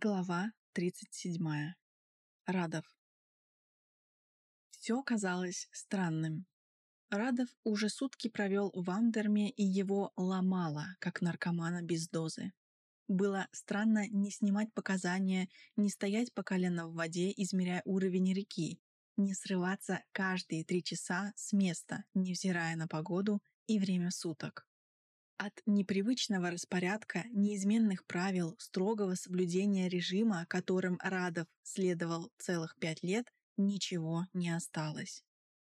Глава 37. Радов. Все казалось странным. Радов уже сутки провел в Андерме и его ломало, как наркомана без дозы. Было странно не снимать показания, не стоять по колено в воде, измеряя уровень реки, не срываться каждые три часа с места, невзирая на погоду и время суток. От непривычного распорядка, неизменных правил, строгого соблюдения режима, которым Радов следовал целых пять лет, ничего не осталось.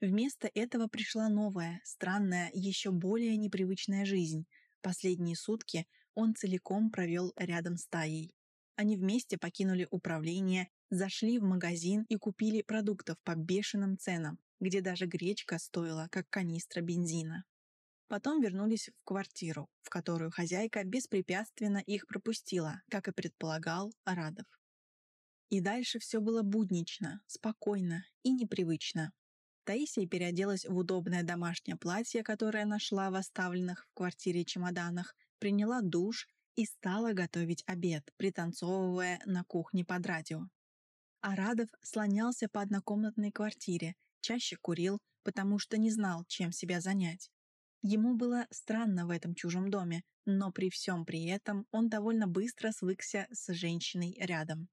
Вместо этого пришла новая, странная, еще более непривычная жизнь. Последние сутки он целиком провел рядом с Таей. Они вместе покинули управление, зашли в магазин и купили продуктов по бешеным ценам, где даже гречка стоила, как канистра бензина. Потом вернулись в квартиру, в которую хозяйка беспрепятственно их пропустила, как и предполагал Арадов. И дальше все было буднично, спокойно и непривычно. Таисия переоделась в удобное домашнее платье, которое нашла в оставленных в квартире чемоданах, приняла душ и стала готовить обед, пританцовывая на кухне под радио. Арадов слонялся по однокомнатной квартире, чаще курил, потому что не знал, чем себя занять. Ему было странно в этом чужом доме, но при всем при этом он довольно быстро свыкся с женщиной рядом.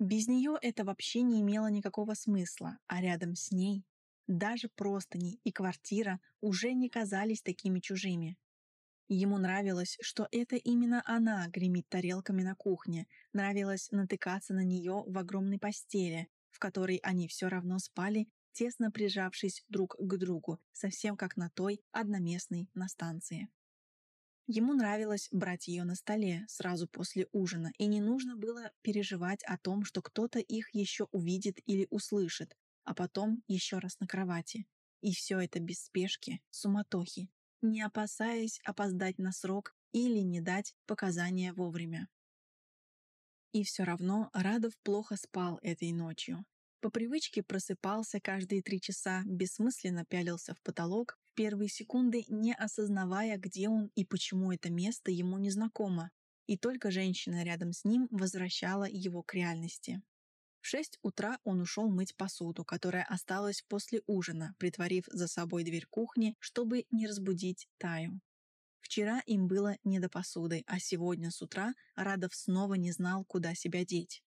Без нее это вообще не имело никакого смысла, а рядом с ней даже простыни и квартира уже не казались такими чужими. Ему нравилось, что это именно она гремит тарелками на кухне, нравилось натыкаться на нее в огромной постели, в которой они все равно спали тесно прижавшись друг к другу, совсем как на той одноместной на станции. Ему нравилось брать ее на столе сразу после ужина, и не нужно было переживать о том, что кто-то их еще увидит или услышит, а потом еще раз на кровати. И все это без спешки, суматохи, не опасаясь опоздать на срок или не дать показания вовремя. И все равно Радов плохо спал этой ночью. По привычке просыпался каждые три часа, бессмысленно пялился в потолок, в первые секунды не осознавая, где он и почему это место ему незнакомо. И только женщина рядом с ним возвращала его к реальности. В шесть утра он ушел мыть посуду, которая осталась после ужина, притворив за собой дверь кухни, чтобы не разбудить Таю. Вчера им было не до посуды, а сегодня с утра Радов снова не знал, куда себя деть.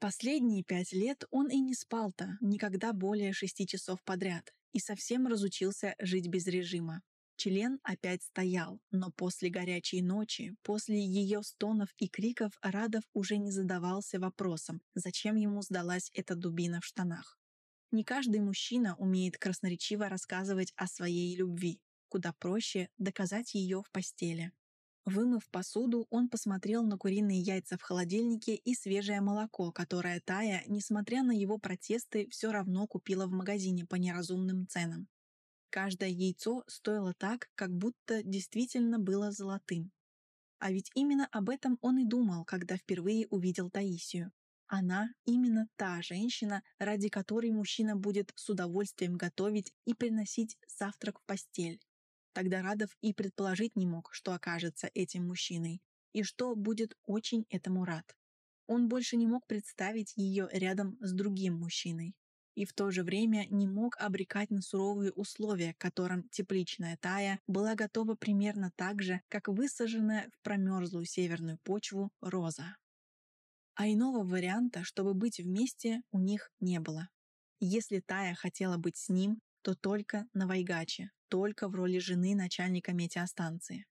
Последние пять лет он и не спал-то никогда более шести часов подряд и совсем разучился жить без режима. Член опять стоял, но после горячей ночи, после ее стонов и криков Радов уже не задавался вопросом, зачем ему сдалась эта дубина в штанах. Не каждый мужчина умеет красноречиво рассказывать о своей любви, куда проще доказать ее в постели. Вымыв посуду, он посмотрел на куриные яйца в холодильнике и свежее молоко, которое Тая, несмотря на его протесты, все равно купила в магазине по неразумным ценам. Каждое яйцо стоило так, как будто действительно было золотым. А ведь именно об этом он и думал, когда впервые увидел Таисию. Она именно та женщина, ради которой мужчина будет с удовольствием готовить и приносить завтрак в постель. Тогда Радов и предположить не мог, что окажется этим мужчиной, и что будет очень этому рад. Он больше не мог представить ее рядом с другим мужчиной. И в то же время не мог обрекать на суровые условия, которым тепличная тая была готова примерно так же, как высаженная в промерзлую северную почву роза. А иного варианта, чтобы быть вместе, у них не было. Если Тая хотела быть с ним, то только на Вайгаче, только в роли жены начальника метеостанции.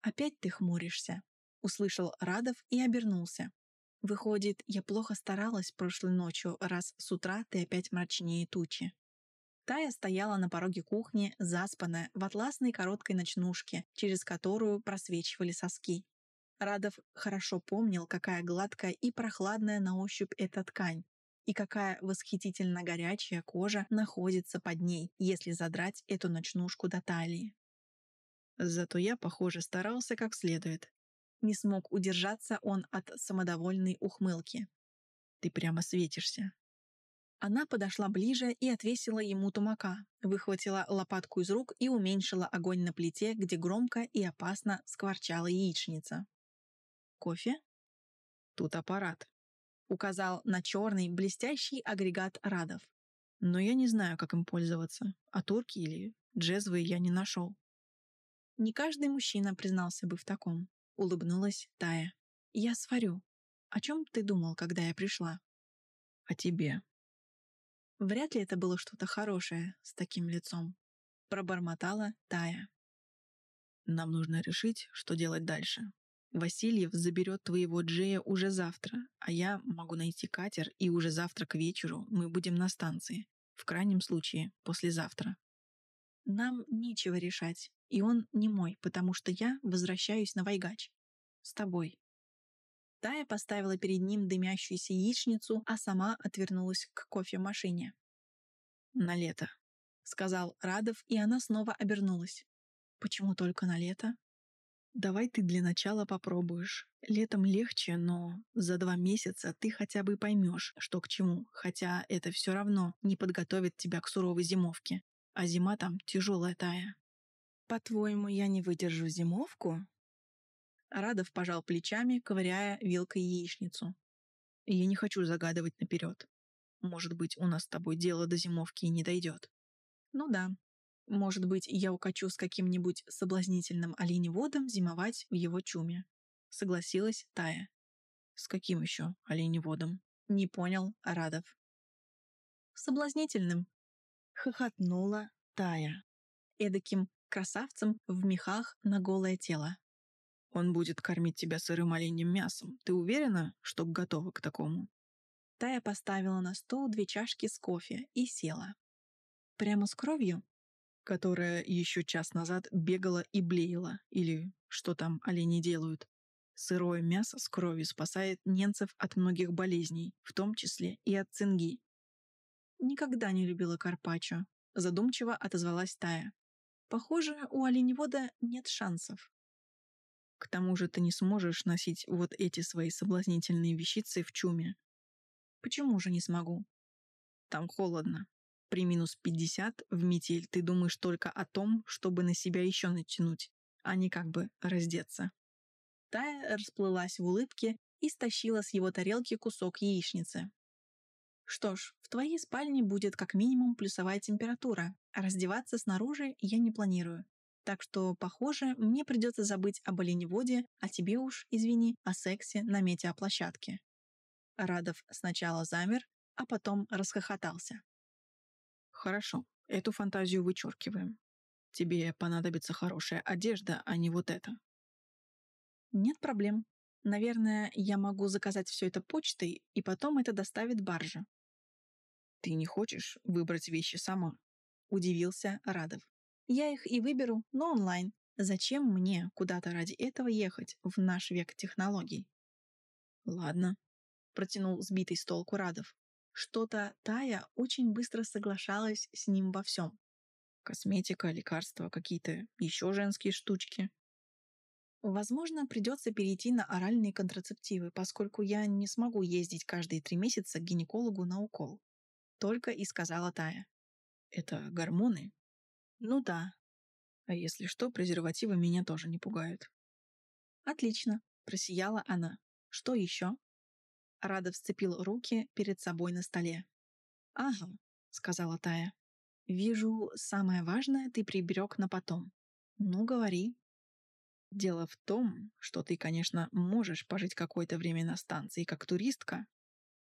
«Опять ты хмуришься», — услышал Радов и обернулся. «Выходит, я плохо старалась прошлой ночью, раз с утра ты опять мрачнее тучи». Тая стояла на пороге кухни, заспанная, в атласной короткой ночнушке, через которую просвечивали соски. Радов хорошо помнил, какая гладкая и прохладная на ощупь эта ткань, и какая восхитительно горячая кожа находится под ней, если задрать эту ночнушку до талии. Зато я, похоже, старался как следует. Не смог удержаться он от самодовольной ухмылки. «Ты прямо светишься». Она подошла ближе и отвесила ему тумака, выхватила лопатку из рук и уменьшила огонь на плите, где громко и опасно скворчала яичница. «Кофе?» тут аппарат. Указал на черный блестящий агрегат Радов. Но я не знаю, как им пользоваться. А турки или джезвы я не нашел. Не каждый мужчина признался бы в таком. Улыбнулась Тая. Я сварю. О чем ты думал, когда я пришла? О тебе. Вряд ли это было что-то хорошее с таким лицом. Пробормотала Тая. Нам нужно решить, что делать дальше. Васильев заберет твоего Джея уже завтра, а я могу найти катер, и уже завтра к вечеру мы будем на станции. В крайнем случае, послезавтра. Нам нечего решать, и он не мой, потому что я возвращаюсь на Вайгач. С тобой. Тая поставила перед ним дымящуюся яичницу, а сама отвернулась к кофемашине. «На лето», — сказал Радов, и она снова обернулась. Почему только на лето? Давай ты для начала попробуешь. Летом легче, но за два месяца ты хотя бы поймешь, что к чему, хотя это все равно не подготовит тебя к суровой зимовке. А зима там тяжелая тая. По-твоему, я не выдержу зимовку? Радов пожал плечами, ковыряя вилкой яичницу. Я не хочу загадывать наперед. Может быть, у нас с тобой дело до зимовки и не дойдет. Ну да, может быть, я укачу с каким-нибудь соблазнительным оленеводом зимовать в его чуме. Согласилась Тая. С каким еще оленеводом? Не понял Радов. Соблазнительным. Хохотнула Тая. Эдаким красавцем в мехах на голое тело. Он будет кормить тебя сырым оленем мясом. Ты уверена, что готова к такому? Тая поставила на стол две чашки с кофе и села. Прямо с кровью? Которая еще час назад бегала и блеяла, или что там олени делают. Сырое мясо с кровью спасает ненцев от многих болезней, в том числе и от цинги. «Никогда не любила карпаччо», — задумчиво отозвалась Тая. «Похоже, у оленевода нет шансов». «К тому же ты не сможешь носить вот эти свои соблазнительные вещицы в чуме». «Почему же не смогу?» «Там холодно», при минус 50 в метель ты думаешь только о том, чтобы на себя еще натянуть, а не как бы раздеться. Тая расплылась в улыбке и стащила с его тарелки кусок яичницы. Что ж, в твоей спальне будет как минимум плюсовая температура, а раздеваться снаружи я не планирую. Так что, похоже, мне придется забыть об оленеводе, а тебе уж, извини, о сексе на метеоплощадке. Радов сначала замер, а потом расхохотался. Хорошо, эту фантазию вычеркиваем. Тебе понадобится хорошая одежда, а не вот это. Нет проблем. Наверное, я могу заказать все это почтой, и потом это доставит баржа. Ты не хочешь выбрать вещи сама? Удивился Радов. Я их и выберу, но онлайн. Зачем мне куда-то ради этого ехать в наш век технологий? Ладно, протянул сбитый с толку Радов. Что-то Тая очень быстро соглашалась с ним во всем. Косметика, лекарства, какие-то еще женские штучки. Возможно, придется перейти на оральные контрацептивы, поскольку я не смогу ездить каждые три месяца к гинекологу на укол. Только и сказала Тая. Это гормоны? Ну да. А если что, презервативы меня тоже не пугают. Отлично, просияла она. Что еще? Радов сцепил руки перед собой на столе. «Ага», — сказала Тая. «Вижу, самое важное ты приберег на потом. Ну, говори». «Дело в том, что ты, конечно, можешь пожить какое-то время на станции как туристка,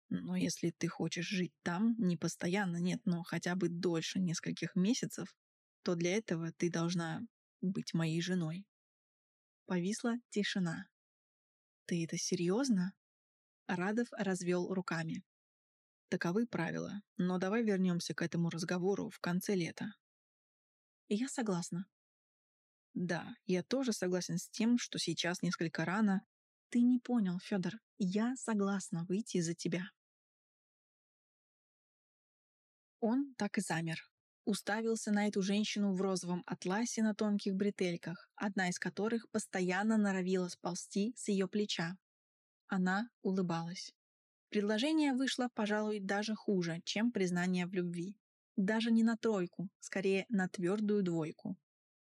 но если ты хочешь жить там, не постоянно, нет, но хотя бы дольше нескольких месяцев, то для этого ты должна быть моей женой». Повисла тишина. «Ты это серьезно?» Радов развел руками. Таковы правила, но давай вернемся к этому разговору в конце лета. Я согласна. Да, я тоже согласен с тем, что сейчас несколько рано. Ты не понял, Федор. Я согласна выйти за тебя. Он так и замер. Уставился на эту женщину в розовом атласе на тонких бретельках, одна из которых постоянно норовила сползти с ее плеча. Она улыбалась. Предложение вышло, пожалуй, даже хуже, чем признание в любви. Даже не на тройку, скорее на твердую двойку.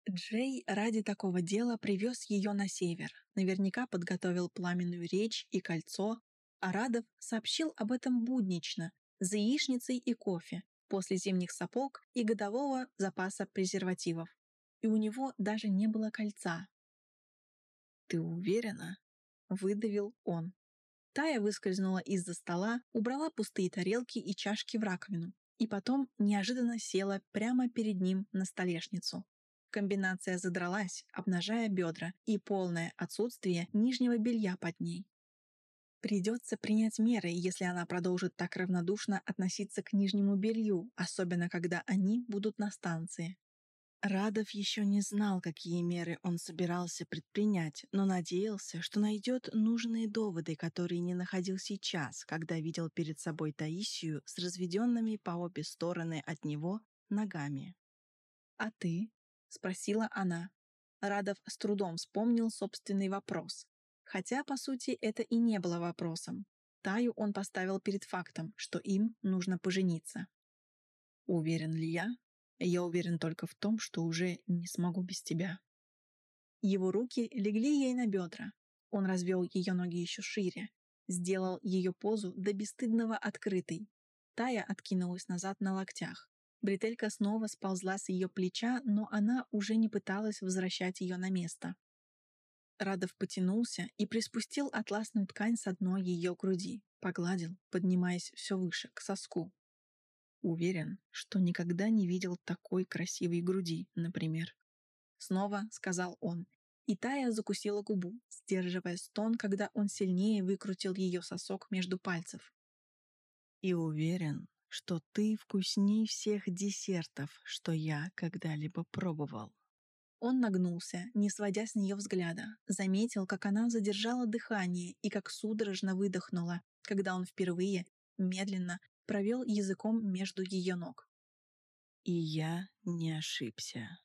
Джей ради такого дела привез ее на север, наверняка подготовил пламенную речь и кольцо, Арадов сообщил об этом буднично, за яичницей и кофе, после зимних сапог и годового запаса презервативов. И у него даже не было кольца. «Ты уверена?» — выдавил он. Тая выскользнула из-за стола, убрала пустые тарелки и чашки в раковину, и потом неожиданно села прямо перед ним на столешницу. Комбинация задралась, обнажая бедра и полное отсутствие нижнего белья под ней. Придется принять меры, если она продолжит так равнодушно относиться к нижнему белью, особенно когда они будут на станции. Радов еще не знал, какие меры он собирался предпринять, но надеялся, что найдет нужные доводы, которые не находил сейчас, когда видел перед собой Таисию с разведенными по обе стороны от него ногами. «А ты?» — спросила она. Радов с трудом вспомнил собственный вопрос. Хотя, по сути, это и не было вопросом. Таю он поставил перед фактом, что им нужно пожениться. «Уверен ли я?» Я уверен только в том, что уже не смогу без тебя. Его руки легли ей на бедра. Он развел ее ноги еще шире, сделал ее позу до бесстыдного открытой. Тая откинулась назад на локтях. Бретелька снова сползла с ее плеча, но она уже не пыталась возвращать ее на место. Радов потянулся и приспустил атласную ткань с одной ее груди, погладил, поднимаясь все выше, к соску. Уверен, что никогда не видел такой красивой груди, например. Снова сказал он, и Тая закусила губу, сдерживая стон, когда он сильнее выкрутил ее сосок между пальцев. И уверен, что ты вкусней всех десертов, что я когда-либо пробовал. Он нагнулся, не сводя с нее взгляда, заметил, как она задержала дыхание и как судорожно выдохнула, когда он впервые, медленно, провел языком между ее ног. И я не ошибся.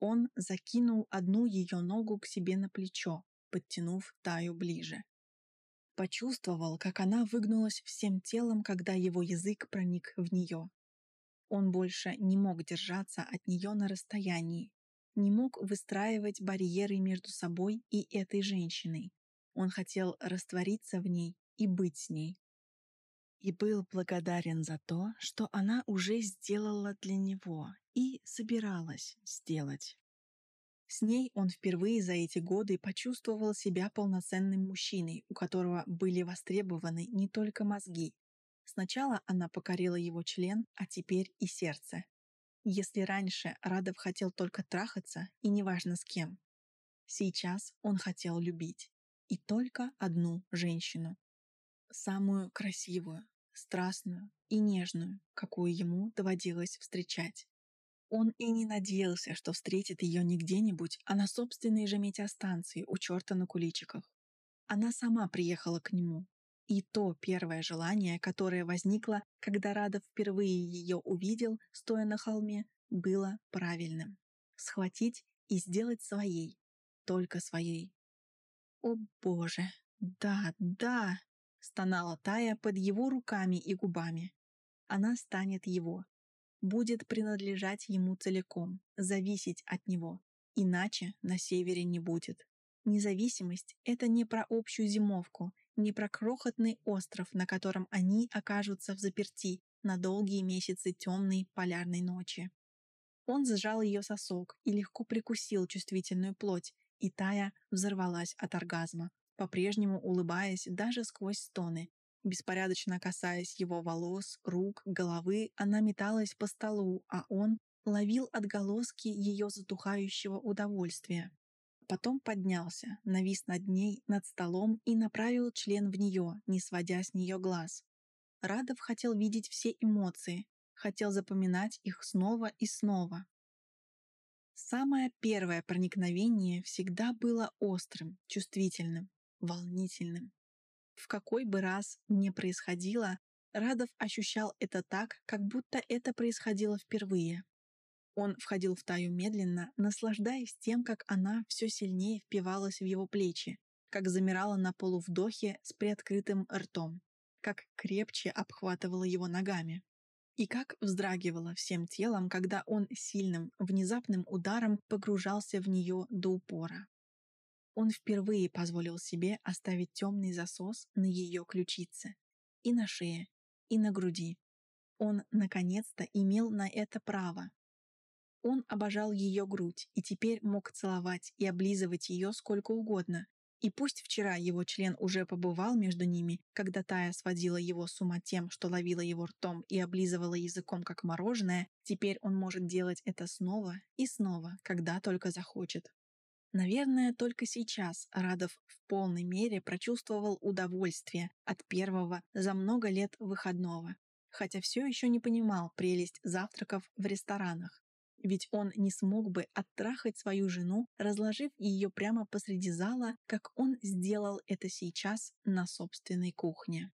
Он закинул одну ее ногу к себе на плечо, подтянув Таю ближе. Почувствовал, как она выгнулась всем телом, когда его язык проник в нее. Он больше не мог держаться от нее на расстоянии, не мог выстраивать барьеры между собой и этой женщиной. Он хотел раствориться в ней и быть с ней и был благодарен за то, что она уже сделала для него и собиралась сделать. С ней он впервые за эти годы почувствовал себя полноценным мужчиной, у которого были востребованы не только мозги. Сначала она покорила его член, а теперь и сердце. Если раньше Радов хотел только трахаться, и неважно с кем, сейчас он хотел любить. И только одну женщину. Самую красивую, страстную и нежную, какую ему доводилось встречать. Он и не надеялся, что встретит ее не где-нибудь, а на собственной же метеостанции у черта на куличиках. Она сама приехала к нему. И то первое желание, которое возникло, когда Радов впервые ее увидел, стоя на холме, было правильным. Схватить и сделать своей. Только своей. О боже, да, да, стонала Тая под его руками и губами. Она станет его, будет принадлежать ему целиком, зависеть от него, иначе на севере не будет. Независимость — это не про общую зимовку, не про крохотный остров, на котором они окажутся в заперти на долгие месяцы темной полярной ночи. Он сжал ее сосок и легко прикусил чувствительную плоть, и Тая взорвалась от оргазма, по-прежнему улыбаясь даже сквозь стоны. Беспорядочно касаясь его волос, рук, головы, она металась по столу, а он ловил отголоски ее затухающего удовольствия. Потом поднялся, навис над ней, над столом и направил член в нее, не сводя с нее глаз. Радов хотел видеть все эмоции, хотел запоминать их снова и снова. Самое первое проникновение всегда было острым, чувствительным, волнительным. В какой бы раз ни происходило, Радов ощущал это так, как будто это происходило впервые. Он входил в Таю медленно, наслаждаясь тем, как она все сильнее впивалась в его плечи, как замирала на полувдохе с приоткрытым ртом, как крепче обхватывала его ногами. И как вздрагивала всем телом, когда он сильным, внезапным ударом погружался в нее до упора. Он впервые позволил себе оставить темный засос на ее ключице, и на шее, и на груди. Он, наконец-то, имел на это право. Он обожал ее грудь и теперь мог целовать и облизывать ее сколько угодно. И пусть вчера его член уже побывал между ними, когда Тая сводила его с ума тем, что ловила его ртом и облизывала языком как мороженое, теперь он может делать это снова и снова, когда только захочет. Наверное, только сейчас Радов в полной мере прочувствовал удовольствие от первого за много лет выходного, хотя все еще не понимал прелесть завтраков в ресторанах. Ведь он не смог бы оттрахать свою жену, разложив ее прямо посреди зала, как он сделал это сейчас на собственной кухне.